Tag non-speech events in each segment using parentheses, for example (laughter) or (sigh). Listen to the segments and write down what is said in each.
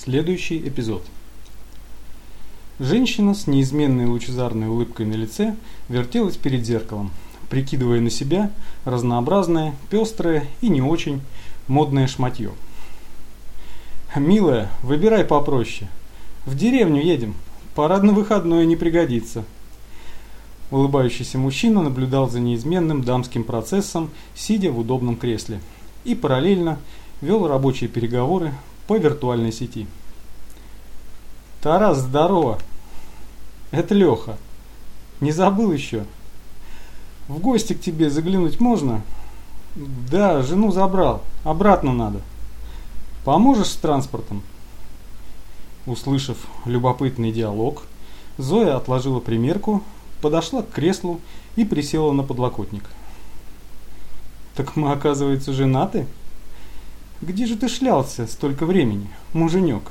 Следующий эпизод. Женщина с неизменной лучезарной улыбкой на лице вертелась перед зеркалом, прикидывая на себя разнообразное, пестрое и не очень модное шматье. «Милая, выбирай попроще. В деревню едем. Парадно-выходное не пригодится». Улыбающийся мужчина наблюдал за неизменным дамским процессом, сидя в удобном кресле, и параллельно вел рабочие переговоры по виртуальной сети. Тарас, здорово. Это Леха. Не забыл еще? В гости к тебе заглянуть можно? Да, жену забрал. Обратно надо. Поможешь с транспортом? Услышав любопытный диалог, Зоя отложила примерку, подошла к креслу и присела на подлокотник. Так мы, оказывается, женаты? Где же ты шлялся столько времени, муженек?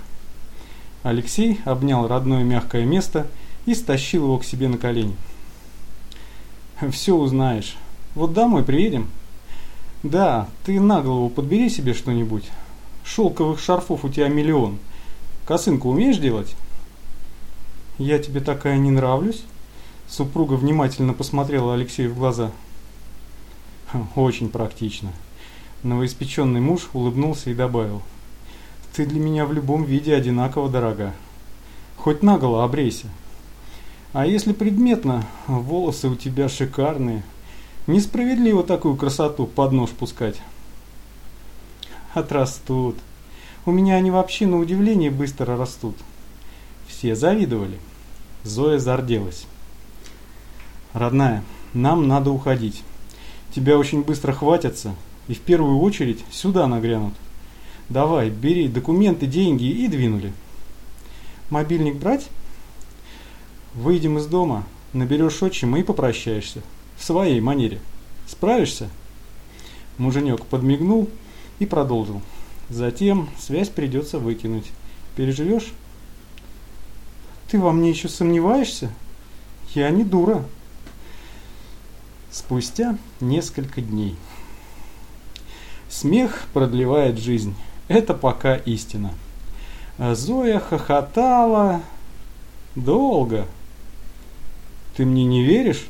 Алексей обнял родное мягкое место и стащил его к себе на колени. Все узнаешь. Вот домой приедем. Да, ты на голову подбери себе что-нибудь. Шелковых шарфов у тебя миллион. Косынку умеешь делать? Я тебе такая не нравлюсь? Супруга внимательно посмотрела Алексею в глаза. Очень практично. Новоиспеченный муж улыбнулся и добавил. Ты для меня в любом виде одинаково дорога. Хоть наголо обрейся. А если предметно, волосы у тебя шикарные. Несправедливо такую красоту под нож пускать. Отрастут. У меня они вообще на удивление быстро растут. Все завидовали. Зоя зарделась. Родная, нам надо уходить. Тебя очень быстро хватятся, и в первую очередь сюда нагрянут. Давай, бери документы, деньги и двинули. Мобильник брать? Выйдем из дома, наберешь отчима и попрощаешься. В своей манере. Справишься? Муженек подмигнул и продолжил. Затем связь придется выкинуть. Переживешь? Ты во мне еще сомневаешься? Я не дура. Спустя несколько дней. Смех продлевает жизнь. Это пока истина. Зоя хохотала долго. Ты мне не веришь?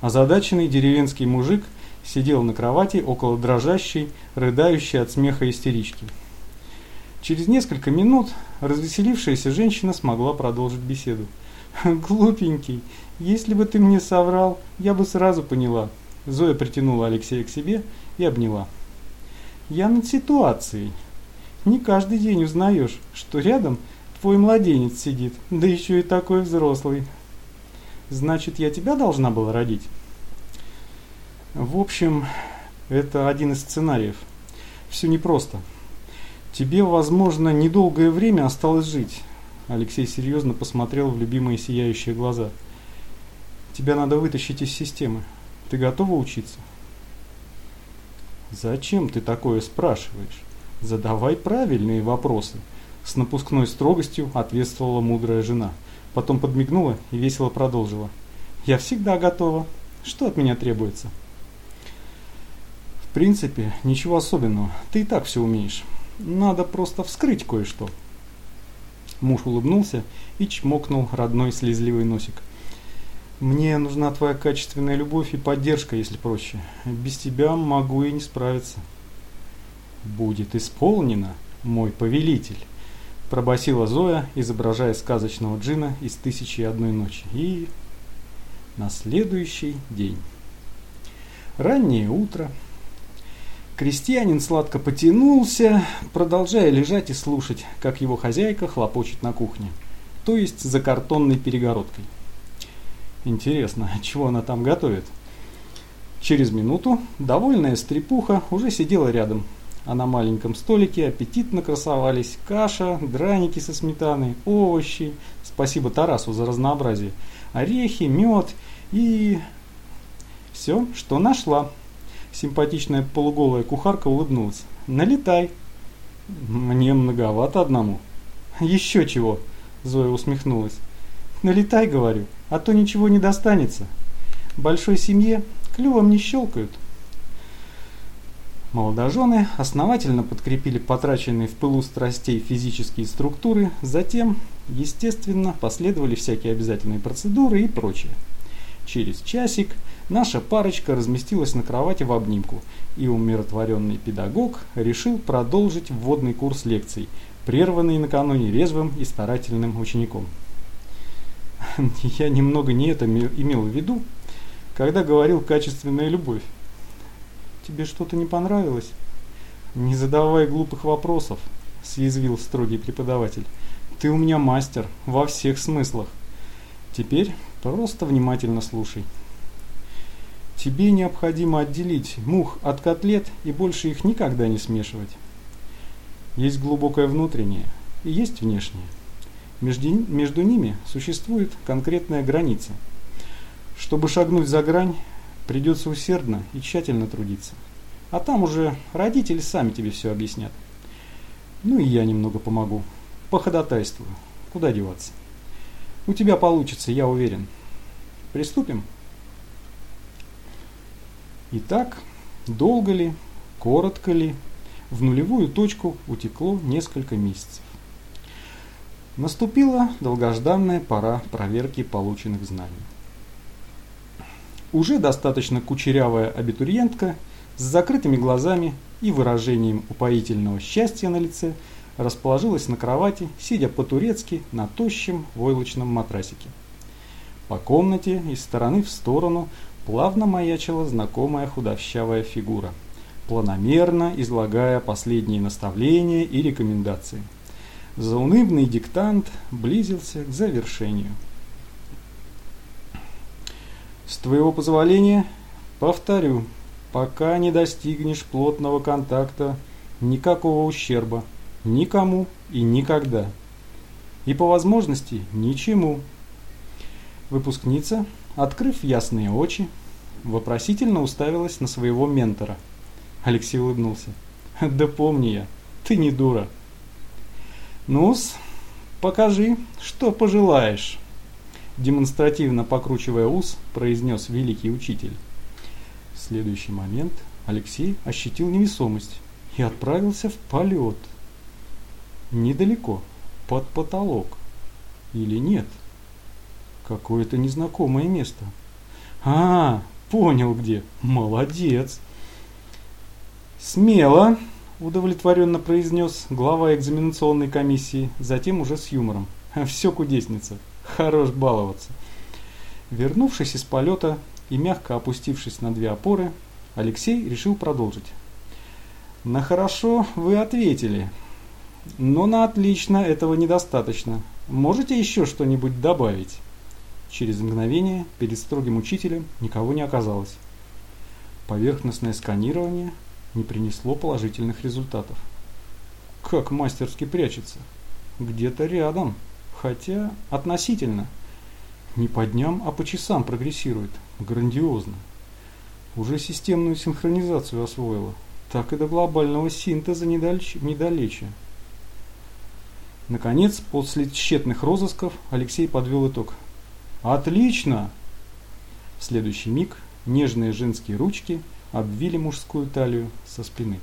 Озадаченный деревенский мужик сидел на кровати около дрожащей, рыдающей от смеха истерички. Через несколько минут развеселившаяся женщина смогла продолжить беседу. (laughs) «Глупенький, если бы ты мне соврал, я бы сразу поняла». Зоя притянула Алексея к себе и обняла. «Я над ситуацией. Не каждый день узнаешь, что рядом твой младенец сидит, да еще и такой взрослый. Значит, я тебя должна была родить?» В общем, это один из сценариев. Все непросто. Тебе, возможно, недолгое время осталось жить. Алексей серьезно посмотрел в любимые сияющие глаза. Тебя надо вытащить из системы. Ты готова учиться? Зачем ты такое спрашиваешь? Задавай правильные вопросы. С напускной строгостью ответствовала мудрая жена. Потом подмигнула и весело продолжила. Я всегда готова. Что от меня требуется? В принципе, ничего особенного. Ты и так все умеешь. Надо просто вскрыть кое-что. Муж улыбнулся и чмокнул родной слезливый носик. Мне нужна твоя качественная любовь и поддержка, если проще. Без тебя могу и не справиться. Будет исполнено, мой повелитель, пробасила Зоя, изображая сказочного джина из «Тысячи и одной ночи». И на следующий день. Раннее утро. Крестьянин сладко потянулся, продолжая лежать и слушать, как его хозяйка хлопочет на кухне, то есть за картонной перегородкой. Интересно, (laughs) чего она там готовит? Через минуту довольная стрепуха уже сидела рядом, а на маленьком столике аппетитно красовались каша, драники со сметаной, овощи, спасибо Тарасу за разнообразие, орехи, мед и... Все, что нашла. Симпатичная полуголая кухарка улыбнулась. Налетай. Мне многовато одному. Еще чего, Зоя усмехнулась. Налетай, говорю а то ничего не достанется. Большой семье клювом не щелкают. Молодожены основательно подкрепили потраченные в пылу страстей физические структуры, затем, естественно, последовали всякие обязательные процедуры и прочее. Через часик наша парочка разместилась на кровати в обнимку, и умиротворенный педагог решил продолжить вводный курс лекций, прерванный накануне резвым и старательным учеником. (laughs) Я немного не это имел в виду, когда говорил «качественная любовь». Тебе что-то не понравилось? Не задавай глупых вопросов, съязвил строгий преподаватель. Ты у меня мастер во всех смыслах. Теперь просто внимательно слушай. Тебе необходимо отделить мух от котлет и больше их никогда не смешивать. Есть глубокое внутреннее и есть внешнее. Между, между ними существует конкретная граница. Чтобы шагнуть за грань, Придется усердно и тщательно трудиться. А там уже родители сами тебе все объяснят. Ну и я немного помогу. Походатайствую. Куда деваться? У тебя получится, я уверен. Приступим? Итак, долго ли, коротко ли, в нулевую точку утекло несколько месяцев. Наступила долгожданная пора проверки полученных знаний. Уже достаточно кучерявая абитуриентка с закрытыми глазами и выражением упоительного счастья на лице расположилась на кровати, сидя по-турецки на тощем войлочном матрасике. По комнате из стороны в сторону плавно маячила знакомая худощавая фигура, планомерно излагая последние наставления и рекомендации. Заунывный диктант близился к завершению. С твоего позволения, повторю, пока не достигнешь плотного контакта, никакого ущерба, никому и никогда. И по возможности ничему. Выпускница, открыв ясные очи, вопросительно уставилась на своего ментора. Алексей улыбнулся. Да помни я, ты не дура. Ну-с, покажи, что пожелаешь демонстративно покручивая ус, произнес великий учитель. В следующий момент Алексей ощутил невесомость и отправился в полет. Недалеко, под потолок. Или нет? Какое-то незнакомое место. А, понял где. Молодец. Смело, удовлетворенно произнес глава экзаменационной комиссии, затем уже с юмором. (laughs) Все кудесница. Хорош баловаться. Вернувшись из полета и мягко опустившись на две опоры, Алексей решил продолжить. На хорошо вы ответили, но на отлично этого недостаточно. Можете еще что-нибудь добавить? Через мгновение перед строгим учителем никого не оказалось. Поверхностное сканирование не принесло положительных результатов. Как мастерски прячется. Где-то рядом. Хотя относительно. Не по дням, а по часам прогрессирует. Грандиозно. Уже системную синхронизацию освоила. Так и до глобального синтеза недалече. Наконец, после тщетных розысков, Алексей подвел итог. «Отлично!» В следующий миг нежные женские ручки обвили мужскую талию со спины.